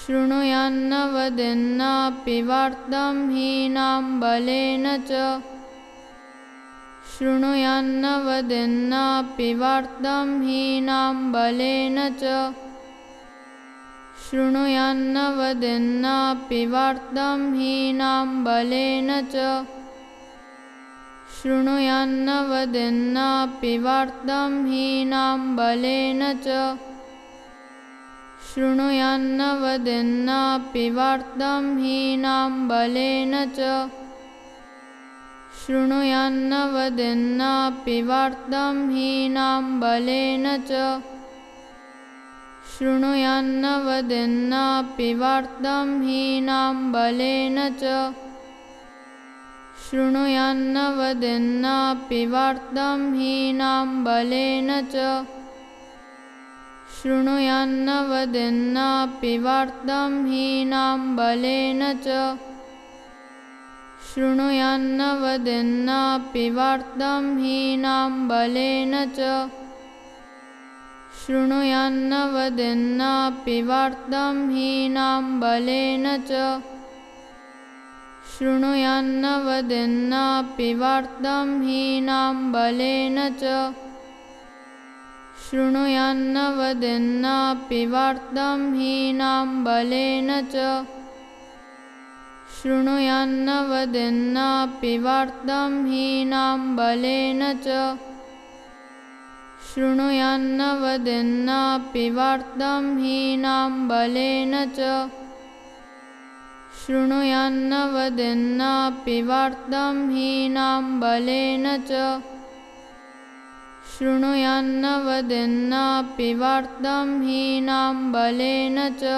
शृणुयान्न वदेन्नापि वार्तां हीनां बलेन च। शृणुयान्न वदेन्नापि वार्तां हीनां बलेन च। शृणुयान्न वदेन्नापि वार्तां हीनां बलेन च। शृणुयान्न वदेन्नापि वार्तां हीनां बलेन च शृणुयान्न वदेन्नापि वार्तां हीनां बलेन च। शृणुयान्न वदेन्नापि वार्तां हीनां बलेन च। शृणुयान्न वदेन्नापि वार्तां हीनां बलेन च। शृणुयान्न वदेन्नापि वार्तां हीनां बलेन च शृणुयान्न वदेन्नापि वार्तां हीनां बलेन च। शृणुयान्न वदेन्नापि वार्तां हीनां बलेन च। शृणुयान्न वदेन्नापि वार्तां हीनां बलेन च। शृणुयान्न वदेन्नापि वार्तां हीनां बलेन च शृणुयान्न वदेन्नापि वार्तां हीनां बलेन च। शृणुयान्न वदेन्नापि वार्तां हीनां बलेन च। शृणुयान्न वदेन्नापि वार्तां हीनां बलेन च। शृणुयान्न वदेन्नापि वार्तां हीनां बलेन च शृणुयान्न वदेन्नापि वार्तां हीनां बलेन च।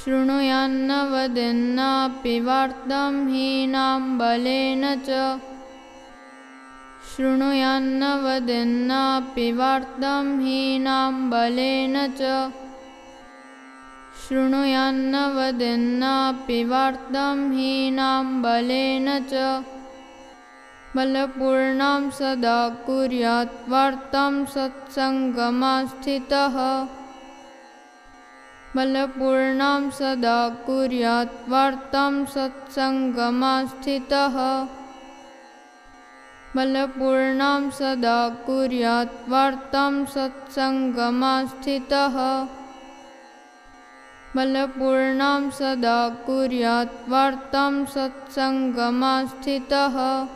शृणुयान्न वदेन्नापि वार्तां हीनां बलेन च। शृणुयान्न वदेन्नापि वार्तां हीनां बलेन च। शृणुयान्न वदेन्नापि वार्तां हीनां बलेन च बलपूर्णां सदा कुर्यात् वार्तां सत्सङ्गमास्थितः। बलपूर्णां सदा कुर्यात् वार्तां सत्सङ्गमास्थितः। बलपूर्णां सदा कुर्यात् वार्तां सत्सङ्गमास्थितः। बलपूर्णां सदा कुर्यात् वार्तां सत्सङ्गमास्थितः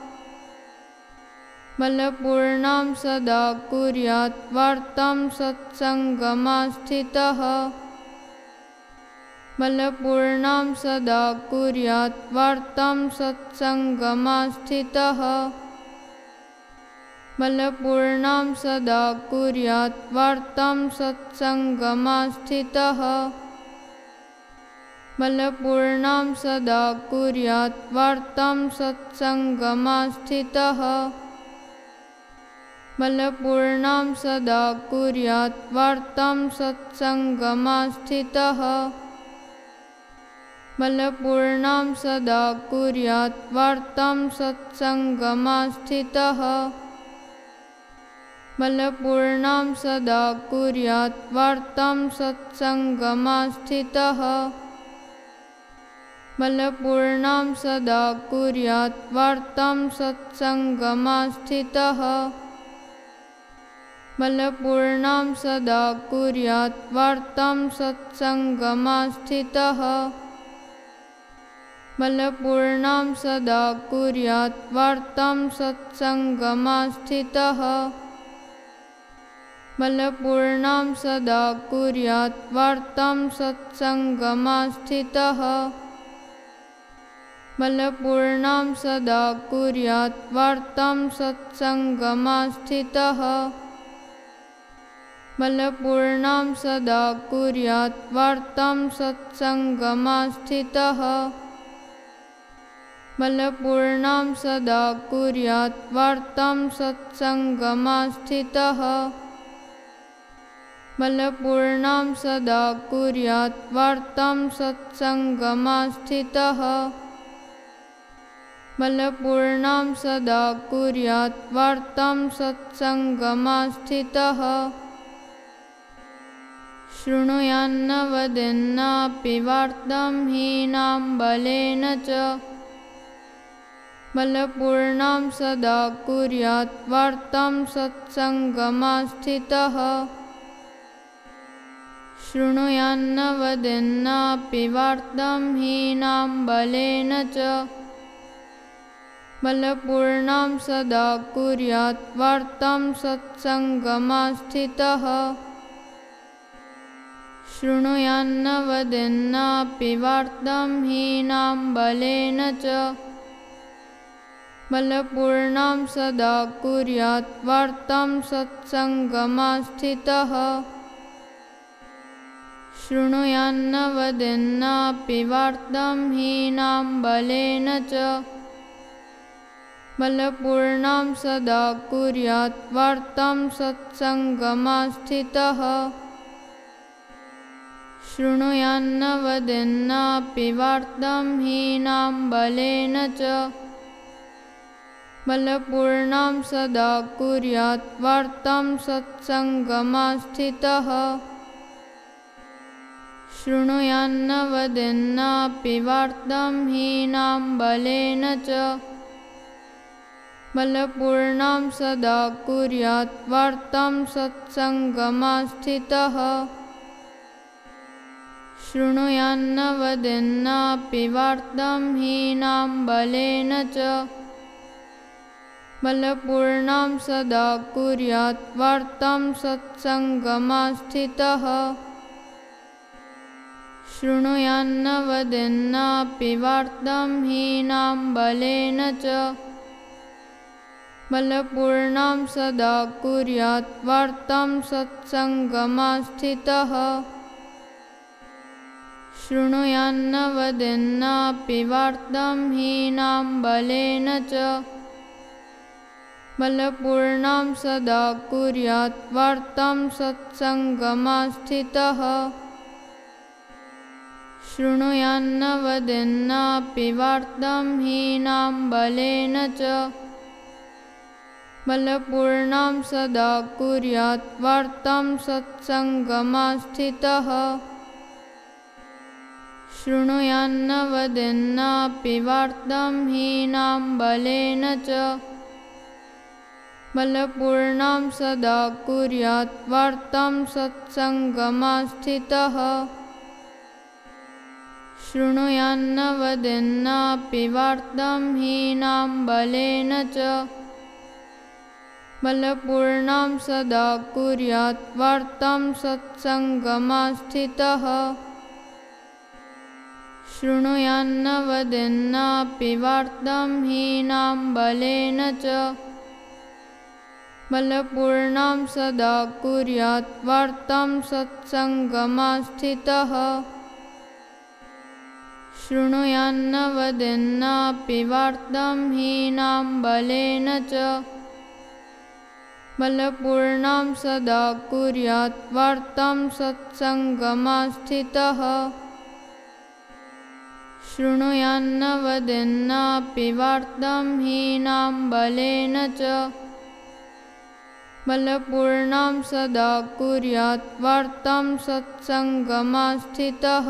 बलपूर्णां सदा कुर्यात् वार्तां सत्सङ्गमास्थितः। बलपूर्णां सदा कुर्यात् वार्तां सत्सङ्गमास्थितः। बलपूर्णां सदा कुर्यात् वार्तां सत्सङ्गमास्थितः। बलपूर्णां सदा कुर्यात् वार्तां सत्सङ्गमास्थितः बलपूर्णां सदा कुर्यात् वार्तां सत्सङ्गमास्थितः। बलपूर्णां सदा कुर्यात् वार्तां सत्सङ्गमास्थितः। बलपूर्णां सदा कुर्यात् वार्तां सत्सङ्गमास्थितः। बलपूर्णां सदा कुर्यात् वार्तां सत्सङ्गमास्थितः बलपूर्णां सदा कुर्यात् वार्तां सत्सङ्गमास्थितः। बलपूर्णां सदा कुर्यात् वार्तां सत्सङ्गमास्थितः। बलपूर्णां सदा कुर्यात् वार्तां सत्सङ्गमास्थितः। बलपूर्णां सदा कुर्यात् वार्तां सत्सङ्गमास्थितः बलपूर्णां सदा कुर्यात् वार्तां सत्सङ्गमास्थितः। बलपूर्णां सदा कुर्यात् वार्तां सत्सङ्गमास्थितः। बलपूर्णां सदा कुर्यात् वार्तां सत्सङ्गमास्थितः। बलपूर्णां सदा कुर्यात् वार्तां सत्सङ्गमास्थितः शृणुयान्न वदेन्नापि वार्तं हीनां बलेन च बलपूर्णां सदा कुर्यात् वार्तां सत्सङ्गमास्थितः। शृणुयान्न वदेन्नापि वार्तां हीनां बलेन च बलपूर्णां सदा कुर्यात् वार्तां सत्सङ्गमास्थितः शृणुयान्न वदेन्नापि वार्तां हीनां बलेन च बलपूर्णां सदा कुर्यात् वार्तां सत्सङ्गमास्थितः। शृणुयान्न वदेन्नापि वार्तां हीनां बलेन च बलपूर्णां सदा कुर्यात् वार्तां सत्सङ्गमास्थितः शृणुयान्न वदेन्नापि वार्तां हीनां बलेन च बलपूर्णां सदा कुर्यात् वार्तां सत्सङ्गमास्थितः। शृणुयान्न वदेन्नापि वार्तां हीनां बलेन च बलपूर्णां सदा कुर्यात् वार्तां सत्सङ्गमास्थितः शृणुयान्न वदेन्नापि वार्तां हीनां बलेन च बलपूर्णां सदा कुर्यात् वार्तां सत्सङ्गमास्थितः। शृणुयान्न वदेन्नापि वार्तां हीनां बलेन च बलपूर्णां सदा कुर्यात् वार्तां सत्सङ्गमास्थितः शृणुयान्न वदेन्नापि वार्तां हीनां बलेन च बलपूर्णां सदा कुर्यात् वार्तां सत्सङ्गमास्थितः। शृणुयान्न वदेन्नापि वार्तां सत्सङ्गमास्थितः शृणुयान्न वदेन्नापि वार्तां हीनां बलेन च बलपूर्णां सदा कुर्यात् वार्तां सत्सङ्गमास्थितः। शृणुयान्न वदेन्नापि वार्तां सत्सङ्गमास्थितः शृणुयान्न वदेन्नापि वार्तां हीनां बलेन च बलपूर्णां सदा कुर्यात् वार्तां सत्सङ्गमास्थितः। शृणुयान्न वदेन्नापि वार्तां सत्सङ्गमास्थितः शृणुयान्न वदेन्नापि वार्तां हीनां बलेन च बलपूर्णां सदा कुर्यात् वार्तां सत्सङ्गमास्थितः